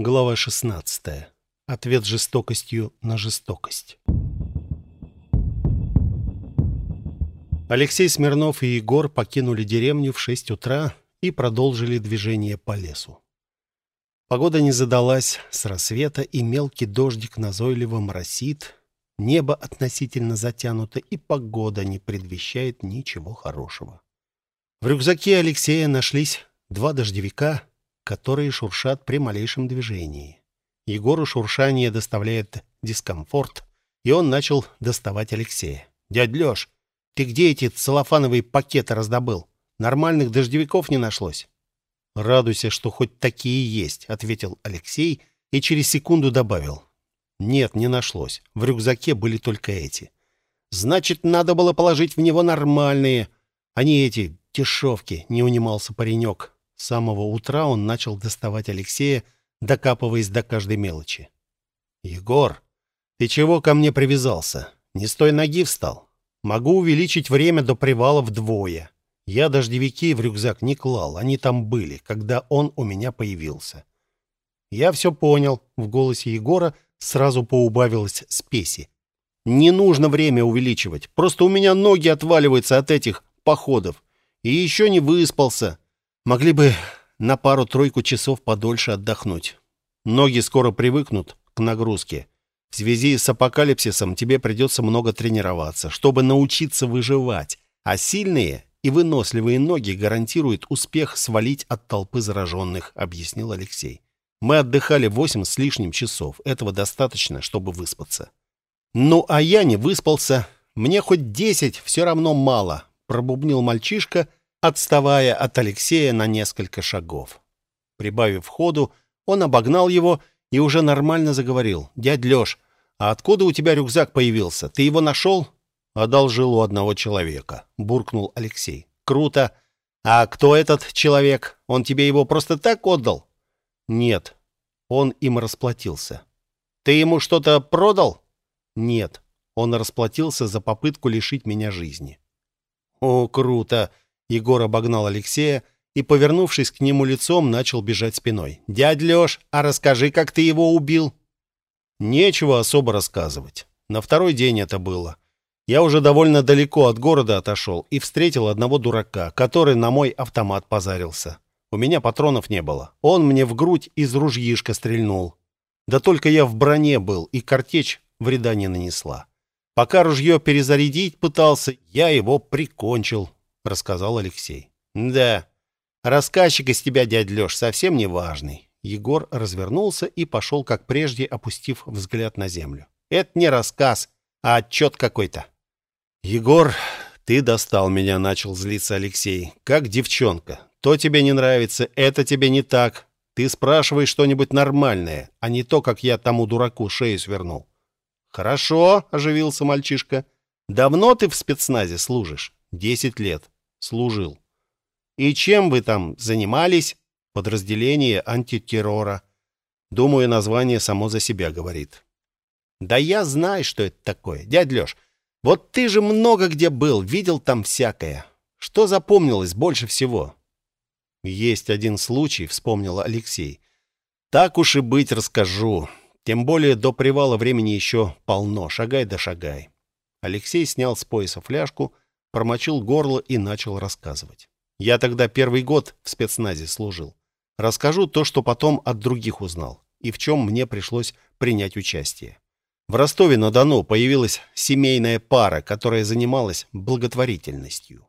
Глава 16. Ответ жестокостью на жестокость. Алексей Смирнов и Егор покинули деревню в 6 утра и продолжили движение по лесу. Погода не задалась с рассвета, и мелкий дождик назойливо моросит, небо относительно затянуто, и погода не предвещает ничего хорошего. В рюкзаке Алексея нашлись два дождевика, которые шуршат при малейшем движении. Егору шуршание доставляет дискомфорт, и он начал доставать Алексея. «Дядь Леш, ты где эти целлофановые пакеты раздобыл? Нормальных дождевиков не нашлось?» «Радуйся, что хоть такие есть», — ответил Алексей и через секунду добавил. «Нет, не нашлось. В рюкзаке были только эти». «Значит, надо было положить в него нормальные, а не эти дешевки», — не унимался паренек. С самого утра он начал доставать Алексея, докапываясь до каждой мелочи. «Егор, ты чего ко мне привязался? Не с той ноги встал? Могу увеличить время до привала вдвое. Я дождевики в рюкзак не клал, они там были, когда он у меня появился». «Я все понял», — в голосе Егора сразу поубавилась спеси. «Не нужно время увеличивать, просто у меня ноги отваливаются от этих походов. И еще не выспался. Могли бы на пару-тройку часов подольше отдохнуть. Ноги скоро привыкнут к нагрузке. В связи с апокалипсисом тебе придется много тренироваться, чтобы научиться выживать. А сильные и выносливые ноги гарантируют успех свалить от толпы зараженных, объяснил Алексей. Мы отдыхали восемь с лишним часов. Этого достаточно, чтобы выспаться. Ну, а я не выспался. Мне хоть десять все равно мало, пробубнил мальчишка отставая от Алексея на несколько шагов. Прибавив ходу, он обогнал его и уже нормально заговорил. «Дядь Леш, а откуда у тебя рюкзак появился? Ты его нашел?» «Одолжил у одного человека», — буркнул Алексей. «Круто. А кто этот человек? Он тебе его просто так отдал?» «Нет. Он им расплатился». «Ты ему что-то продал?» «Нет. Он расплатился за попытку лишить меня жизни». «О, круто. Егор обогнал Алексея и, повернувшись к нему лицом, начал бежать спиной. «Дядь Леш, а расскажи, как ты его убил?» Нечего особо рассказывать. На второй день это было. Я уже довольно далеко от города отошел и встретил одного дурака, который на мой автомат позарился. У меня патронов не было. Он мне в грудь из ружьишка стрельнул. Да только я в броне был, и картечь вреда не нанесла. Пока ружье перезарядить пытался, я его прикончил рассказал Алексей. Да, рассказчик из тебя, дядь Лёш, совсем не важный. Егор развернулся и пошел, как прежде, опустив взгляд на землю. Это не рассказ, а отчет какой-то. Егор, ты достал меня, начал злиться Алексей. Как девчонка. То тебе не нравится, это тебе не так. Ты спрашиваешь что-нибудь нормальное, а не то, как я тому дураку шею свернул. Хорошо, оживился мальчишка. Давно ты в спецназе служишь? Десять лет служил. И чем вы там занимались? Подразделение антитеррора. Думаю, название само за себя говорит. Да я знаю, что это такое. Дядь Лёш, вот ты же много где был, видел там всякое. Что запомнилось больше всего? Есть один случай, вспомнил Алексей. Так уж и быть, расскажу. Тем более до привала времени еще полно. Шагай да шагай. Алексей снял с пояса фляжку, промочил горло и начал рассказывать. Я тогда первый год в спецназе служил. Расскажу то, что потом от других узнал, и в чем мне пришлось принять участие. В Ростове-на-Дону появилась семейная пара, которая занималась благотворительностью.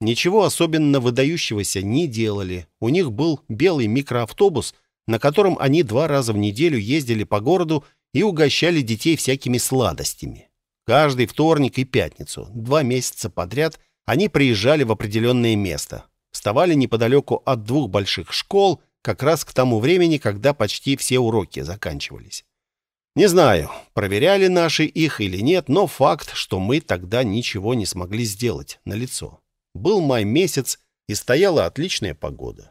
Ничего особенно выдающегося не делали. У них был белый микроавтобус, на котором они два раза в неделю ездили по городу и угощали детей всякими сладостями. Каждый вторник и пятницу, два месяца подряд, они приезжали в определенное место. Вставали неподалеку от двух больших школ, как раз к тому времени, когда почти все уроки заканчивались. Не знаю, проверяли наши их или нет, но факт, что мы тогда ничего не смогли сделать, налицо. Был май месяц, и стояла отличная погода.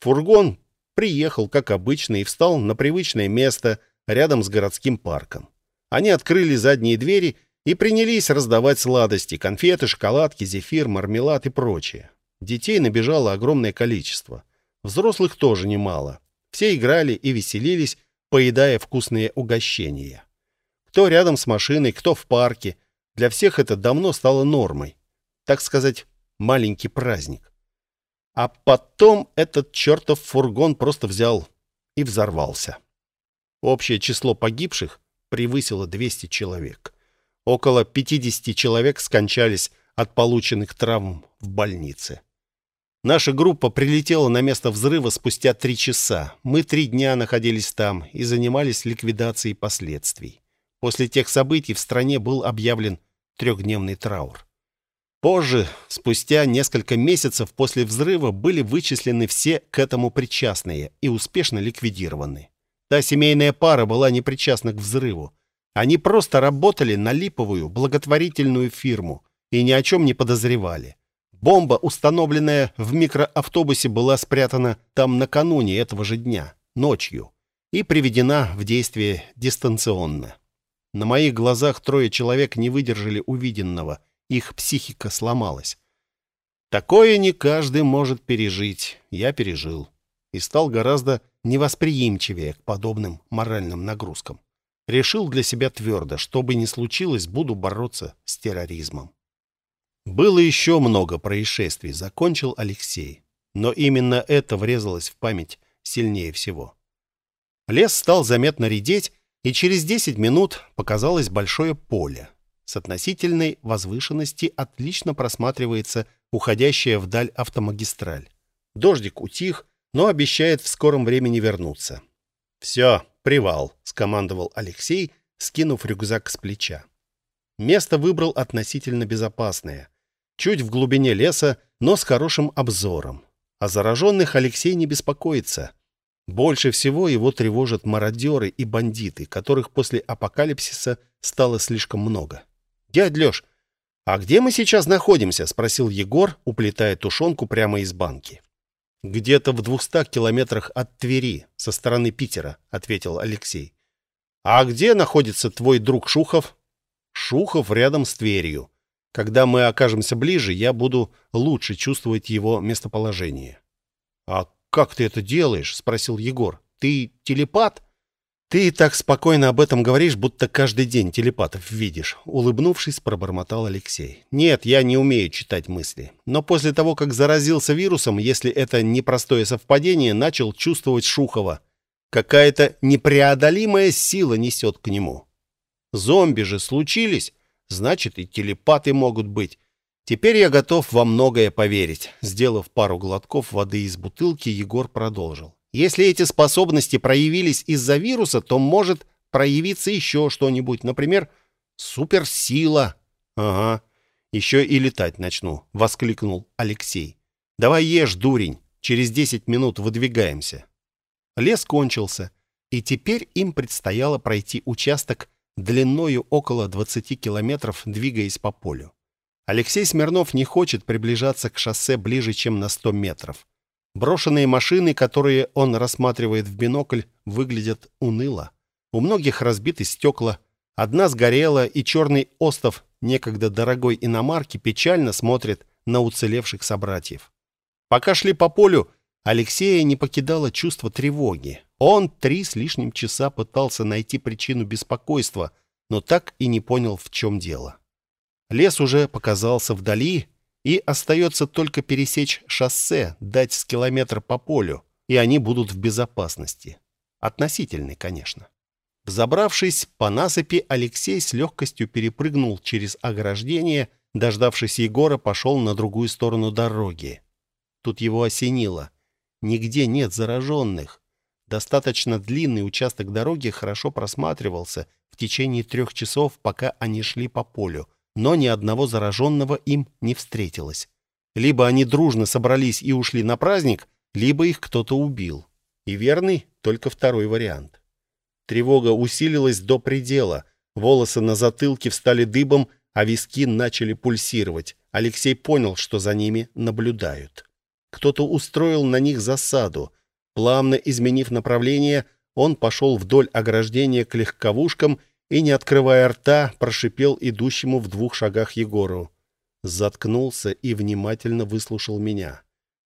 Фургон приехал, как обычно, и встал на привычное место рядом с городским парком. Они открыли задние двери и принялись раздавать сладости, конфеты, шоколадки, зефир, мармелад и прочее. Детей набежало огромное количество. Взрослых тоже немало. Все играли и веселились, поедая вкусные угощения. Кто рядом с машиной, кто в парке. Для всех это давно стало нормой. Так сказать, маленький праздник. А потом этот чертов фургон просто взял и взорвался. Общее число погибших превысило 200 человек. Около 50 человек скончались от полученных травм в больнице. Наша группа прилетела на место взрыва спустя три часа. Мы три дня находились там и занимались ликвидацией последствий. После тех событий в стране был объявлен трехдневный траур. Позже, спустя несколько месяцев после взрыва, были вычислены все к этому причастные и успешно ликвидированы. Та семейная пара была не причастна к взрыву. Они просто работали на липовую благотворительную фирму и ни о чем не подозревали. Бомба, установленная в микроавтобусе, была спрятана там накануне этого же дня, ночью, и приведена в действие дистанционно. На моих глазах трое человек не выдержали увиденного – их психика сломалась. Такое не каждый может пережить. Я пережил. И стал гораздо невосприимчивее к подобным моральным нагрузкам. Решил для себя твердо, что бы ни случилось, буду бороться с терроризмом. Было еще много происшествий, закончил Алексей. Но именно это врезалось в память сильнее всего. Лес стал заметно редеть, и через 10 минут показалось большое поле. С относительной возвышенности отлично просматривается уходящая вдаль автомагистраль. Дождик утих, но обещает в скором времени вернуться. «Все, привал», — скомандовал Алексей, скинув рюкзак с плеча. Место выбрал относительно безопасное. Чуть в глубине леса, но с хорошим обзором. О зараженных Алексей не беспокоится. Больше всего его тревожат мародеры и бандиты, которых после апокалипсиса стало слишком много. «Дядь Леш, а где мы сейчас находимся?» — спросил Егор, уплетая тушенку прямо из банки. «Где-то в двухстах километрах от Твери, со стороны Питера», — ответил Алексей. «А где находится твой друг Шухов?» «Шухов рядом с Тверью. Когда мы окажемся ближе, я буду лучше чувствовать его местоположение». «А как ты это делаешь?» — спросил Егор. «Ты телепат?» «Ты так спокойно об этом говоришь, будто каждый день телепатов видишь», — улыбнувшись, пробормотал Алексей. «Нет, я не умею читать мысли. Но после того, как заразился вирусом, если это непростое совпадение, начал чувствовать Шухова. Какая-то непреодолимая сила несет к нему. Зомби же случились, значит, и телепаты могут быть. Теперь я готов во многое поверить». Сделав пару глотков воды из бутылки, Егор продолжил. Если эти способности проявились из-за вируса, то может проявиться еще что-нибудь. Например, суперсила. Ага, еще и летать начну, воскликнул Алексей. Давай ешь, дурень, через десять минут выдвигаемся. Лес кончился, и теперь им предстояло пройти участок длиною около 20 километров, двигаясь по полю. Алексей Смирнов не хочет приближаться к шоссе ближе, чем на 100 метров. Брошенные машины, которые он рассматривает в бинокль, выглядят уныло. У многих разбиты стекла. Одна сгорела, и черный остов некогда дорогой иномарки печально смотрит на уцелевших собратьев. Пока шли по полю, Алексея не покидало чувство тревоги. Он три с лишним часа пытался найти причину беспокойства, но так и не понял, в чем дело. Лес уже показался вдали, и остается только пересечь шоссе, дать с километр по полю, и они будут в безопасности. Относительной, конечно. Взобравшись по насыпи, Алексей с легкостью перепрыгнул через ограждение, дождавшись Егора, пошел на другую сторону дороги. Тут его осенило. Нигде нет зараженных. Достаточно длинный участок дороги хорошо просматривался в течение трех часов, пока они шли по полю но ни одного зараженного им не встретилось. Либо они дружно собрались и ушли на праздник, либо их кто-то убил. И верный только второй вариант. Тревога усилилась до предела. Волосы на затылке встали дыбом, а виски начали пульсировать. Алексей понял, что за ними наблюдают. Кто-то устроил на них засаду. Плавно изменив направление, он пошел вдоль ограждения к легковушкам и, не открывая рта, прошипел идущему в двух шагах Егору. Заткнулся и внимательно выслушал меня.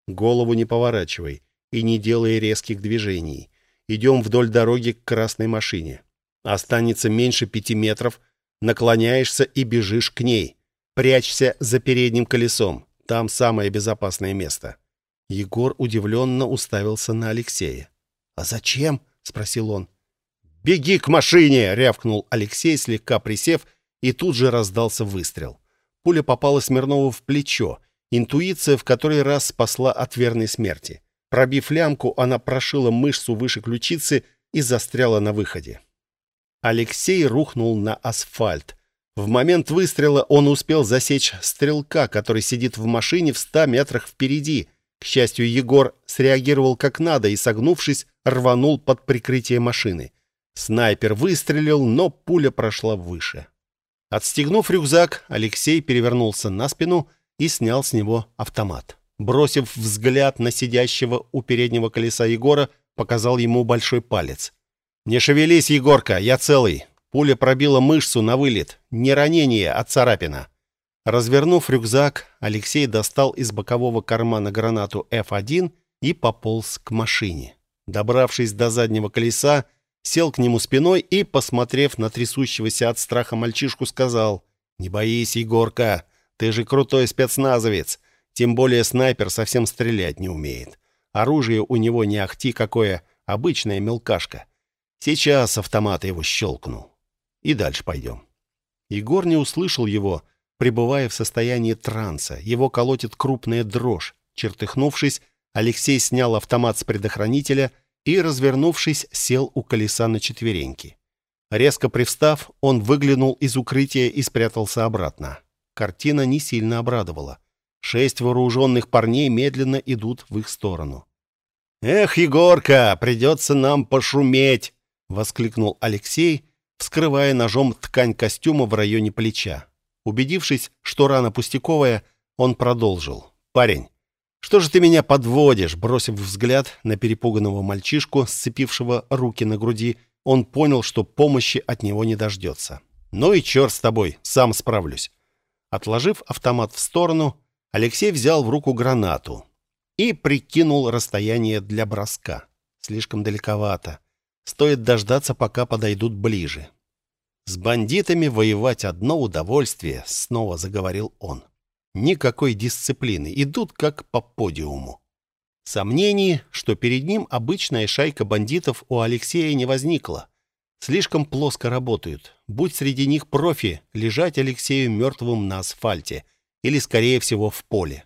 Голову не поворачивай и не делай резких движений. идем вдоль дороги к красной машине. Останется меньше пяти метров, наклоняешься и бежишь к ней. Прячься за передним колесом. Там самое безопасное место». Егор удивленно уставился на Алексея. «А зачем?» — спросил он. «Беги к машине!» — рявкнул Алексей, слегка присев, и тут же раздался выстрел. Пуля попала Смирнову в плечо. Интуиция в который раз спасла от верной смерти. Пробив лямку, она прошила мышцу выше ключицы и застряла на выходе. Алексей рухнул на асфальт. В момент выстрела он успел засечь стрелка, который сидит в машине в ста метрах впереди. К счастью, Егор среагировал как надо и, согнувшись, рванул под прикрытие машины. Снайпер выстрелил, но пуля прошла выше. Отстегнув рюкзак, Алексей перевернулся на спину и снял с него автомат. Бросив взгляд на сидящего у переднего колеса Егора, показал ему большой палец. «Не шевелись, Егорка, я целый. Пуля пробила мышцу на вылет. Не ранение, а царапина». Развернув рюкзак, Алексей достал из бокового кармана гранату F1 и пополз к машине. Добравшись до заднего колеса, сел к нему спиной и, посмотрев на трясущегося от страха мальчишку, сказал, «Не боись, Егорка, ты же крутой спецназовец, тем более снайпер совсем стрелять не умеет. Оружие у него не ахти какое, обычная мелкашка. Сейчас автомат его щелкну. И дальше пойдем». Егор не услышал его, пребывая в состоянии транса. Его колотит крупная дрожь. Чертыхнувшись, Алексей снял автомат с предохранителя — и, развернувшись, сел у колеса на четвереньки. Резко привстав, он выглянул из укрытия и спрятался обратно. Картина не сильно обрадовала. Шесть вооруженных парней медленно идут в их сторону. «Эх, Егорка, придется нам пошуметь!» — воскликнул Алексей, вскрывая ножом ткань костюма в районе плеча. Убедившись, что рана пустяковая, он продолжил. «Парень, «Что же ты меня подводишь?» Бросив взгляд на перепуганного мальчишку, сцепившего руки на груди, он понял, что помощи от него не дождется. «Ну и черт с тобой, сам справлюсь». Отложив автомат в сторону, Алексей взял в руку гранату и прикинул расстояние для броска. Слишком далековато. Стоит дождаться, пока подойдут ближе. «С бандитами воевать одно удовольствие», — снова заговорил он. Никакой дисциплины, идут как по подиуму. Сомнений, что перед ним обычная шайка бандитов у Алексея не возникло. Слишком плоско работают. Будь среди них профи, лежать Алексею мертвым на асфальте или, скорее всего, в поле.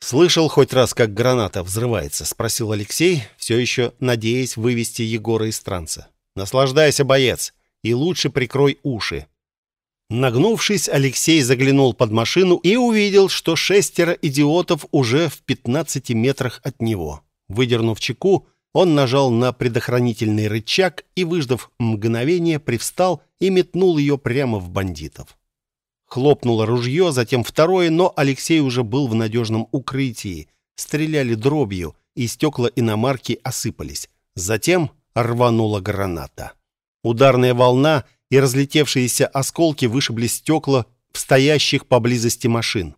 «Слышал хоть раз, как граната взрывается?» — спросил Алексей, все еще надеясь вывести Егора из транса. «Наслаждайся, боец, и лучше прикрой уши. Нагнувшись, Алексей заглянул под машину и увидел, что шестеро идиотов уже в 15 метрах от него. Выдернув чеку, он нажал на предохранительный рычаг и, выждав мгновение, привстал и метнул ее прямо в бандитов. Хлопнуло ружье, затем второе, но Алексей уже был в надежном укрытии. Стреляли дробью, и стекла иномарки осыпались. Затем рванула граната. Ударная волна — и разлетевшиеся осколки вышибли стекла в стоящих поблизости машин.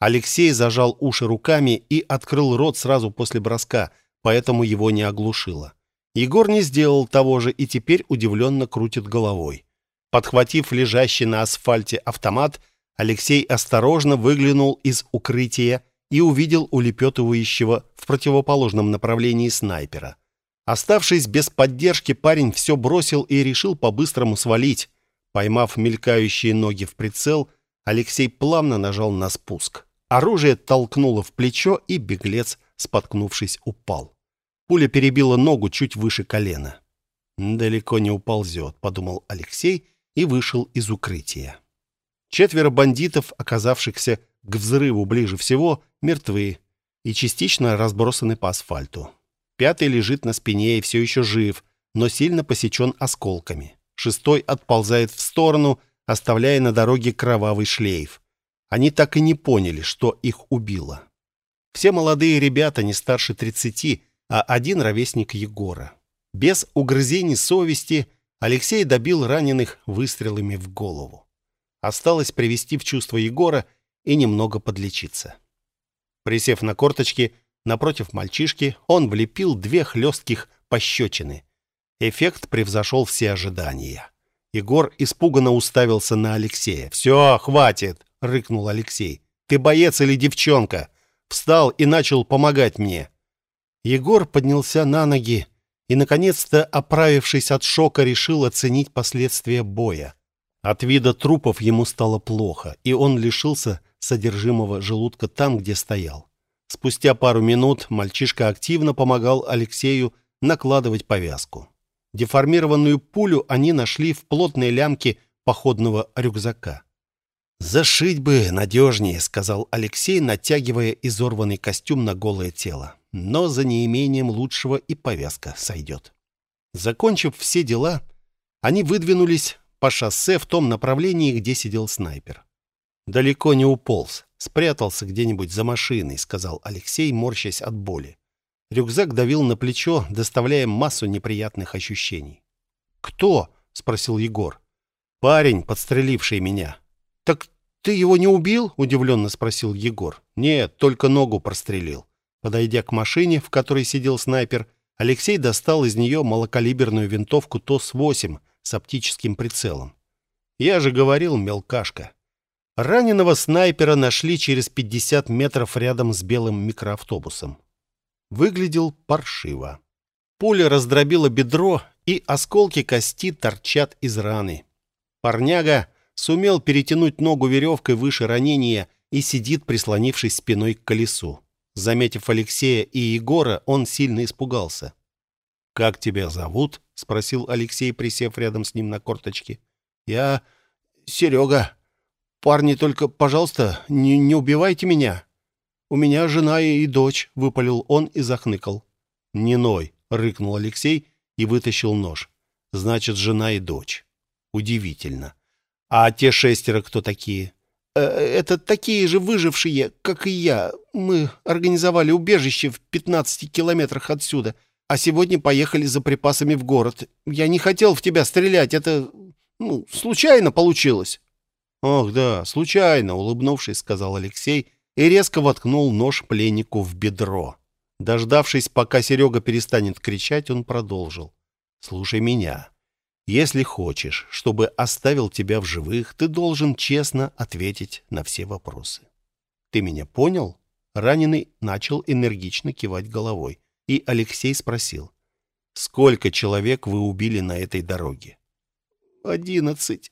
Алексей зажал уши руками и открыл рот сразу после броска, поэтому его не оглушило. Егор не сделал того же и теперь удивленно крутит головой. Подхватив лежащий на асфальте автомат, Алексей осторожно выглянул из укрытия и увидел улепетывающего в противоположном направлении снайпера. Оставшись без поддержки, парень все бросил и решил по-быстрому свалить. Поймав мелькающие ноги в прицел, Алексей плавно нажал на спуск. Оружие толкнуло в плечо, и беглец, споткнувшись, упал. Пуля перебила ногу чуть выше колена. «Далеко не уползет», — подумал Алексей и вышел из укрытия. Четверо бандитов, оказавшихся к взрыву ближе всего, мертвы и частично разбросаны по асфальту. Пятый лежит на спине и все еще жив, но сильно посечен осколками. Шестой отползает в сторону, оставляя на дороге кровавый шлейф. Они так и не поняли, что их убило. Все молодые ребята не старше 30, а один ровесник Егора. Без угрызений совести Алексей добил раненых выстрелами в голову. Осталось привести в чувство Егора и немного подлечиться. Присев на корточки, Напротив мальчишки он влепил две хлестких пощечины. Эффект превзошел все ожидания. Егор испуганно уставился на Алексея. «Все, хватит!» — рыкнул Алексей. «Ты боец или девчонка?» Встал и начал помогать мне. Егор поднялся на ноги и, наконец-то, оправившись от шока, решил оценить последствия боя. От вида трупов ему стало плохо, и он лишился содержимого желудка там, где стоял. Спустя пару минут мальчишка активно помогал Алексею накладывать повязку. Деформированную пулю они нашли в плотной лямке походного рюкзака. «Зашить бы надежнее», — сказал Алексей, натягивая изорванный костюм на голое тело. «Но за неимением лучшего и повязка сойдет». Закончив все дела, они выдвинулись по шоссе в том направлении, где сидел снайпер. «Далеко не уполз, спрятался где-нибудь за машиной», — сказал Алексей, морщась от боли. Рюкзак давил на плечо, доставляя массу неприятных ощущений. «Кто?» — спросил Егор. «Парень, подстреливший меня». «Так ты его не убил?» — удивленно спросил Егор. «Нет, только ногу прострелил». Подойдя к машине, в которой сидел снайпер, Алексей достал из нее малокалиберную винтовку ТОС-8 с оптическим прицелом. «Я же говорил, мелкашка». Раненого снайпера нашли через 50 метров рядом с белым микроавтобусом. Выглядел паршиво. Пуля раздробила бедро, и осколки кости торчат из раны. Парняга сумел перетянуть ногу веревкой выше ранения и сидит, прислонившись спиной к колесу. Заметив Алексея и Егора, он сильно испугался. «Как тебя зовут?» — спросил Алексей, присев рядом с ним на корточке. «Я Серега», «Парни, только, пожалуйста, не, не убивайте меня. У меня жена и дочь», — выпалил он и захныкал. «Не ной», — рыкнул Алексей и вытащил нож. «Значит, жена и дочь. Удивительно. А те шестеро кто такие?» «Э, «Это такие же выжившие, как и я. Мы организовали убежище в 15 километрах отсюда, а сегодня поехали за припасами в город. Я не хотел в тебя стрелять, это... ну, случайно получилось». «Ох, да, случайно», — улыбнувшись, сказал Алексей и резко воткнул нож пленнику в бедро. Дождавшись, пока Серега перестанет кричать, он продолжил. «Слушай меня. Если хочешь, чтобы оставил тебя в живых, ты должен честно ответить на все вопросы. Ты меня понял?» Раненый начал энергично кивать головой, и Алексей спросил. «Сколько человек вы убили на этой дороге?» «Одиннадцать».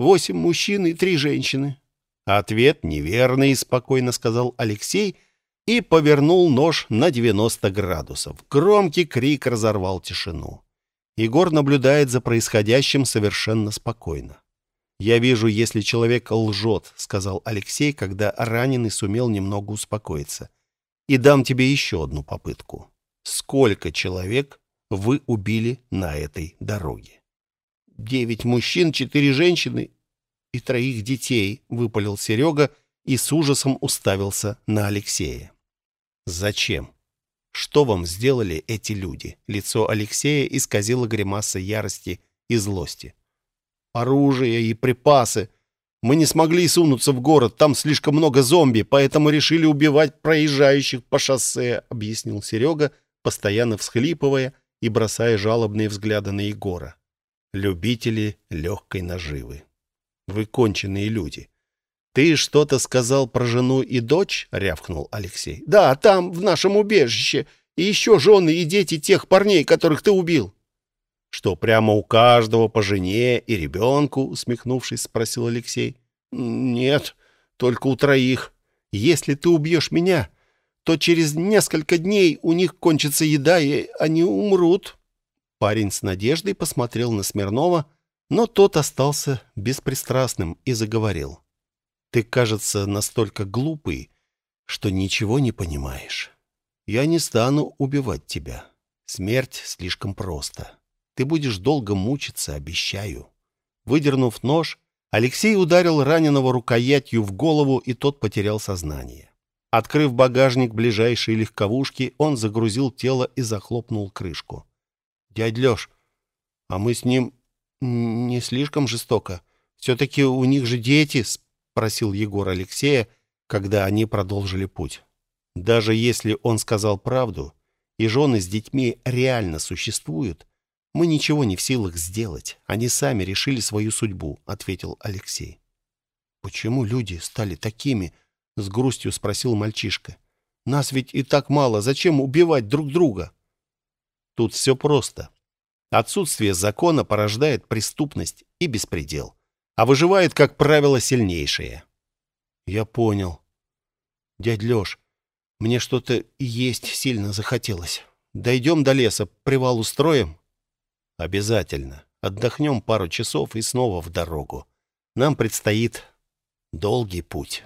Восемь мужчин и три женщины. Ответ неверный, спокойно сказал Алексей и повернул нож на 90 градусов. Громкий крик разорвал тишину. Егор наблюдает за происходящим совершенно спокойно. «Я вижу, если человек лжет», — сказал Алексей, когда раненый сумел немного успокоиться. «И дам тебе еще одну попытку. Сколько человек вы убили на этой дороге?» Девять мужчин, четыре женщины и троих детей», — выпалил Серега и с ужасом уставился на Алексея. «Зачем? Что вам сделали эти люди?» Лицо Алексея исказило гримаса ярости и злости. «Оружие и припасы. Мы не смогли сунуться в город, там слишком много зомби, поэтому решили убивать проезжающих по шоссе», — объяснил Серега, постоянно всхлипывая и бросая жалобные взгляды на Егора любители легкой наживы. Вы конченые люди. «Ты что-то сказал про жену и дочь?» — рявкнул Алексей. «Да, там, в нашем убежище. И еще жены и дети тех парней, которых ты убил». «Что, прямо у каждого по жене и ребенку?» — усмехнувшись, спросил Алексей. «Нет, только у троих. Если ты убьешь меня, то через несколько дней у них кончится еда, и они умрут». Парень с надеждой посмотрел на Смирнова, но тот остался беспристрастным и заговорил. «Ты, кажется, настолько глупый, что ничего не понимаешь. Я не стану убивать тебя. Смерть слишком проста. Ты будешь долго мучиться, обещаю». Выдернув нож, Алексей ударил раненого рукоятью в голову, и тот потерял сознание. Открыв багажник ближайшей легковушки, он загрузил тело и захлопнул крышку. Дядь Леш, а мы с ним не слишком жестоко? Все-таки у них же дети, спросил Егор Алексея, когда они продолжили путь. Даже если он сказал правду, и жены с детьми реально существуют, Мы ничего не в силах сделать. Они сами решили свою судьбу, ответил Алексей. Почему люди стали такими? С грустью спросил мальчишка. Нас ведь и так мало. Зачем убивать друг друга? Тут все просто. Отсутствие закона порождает преступность и беспредел. А выживает, как правило, сильнейшие. Я понял. Дядь Лёш, мне что-то есть сильно захотелось. Дойдем до леса, привал устроим? Обязательно. Отдохнем пару часов и снова в дорогу. Нам предстоит долгий путь.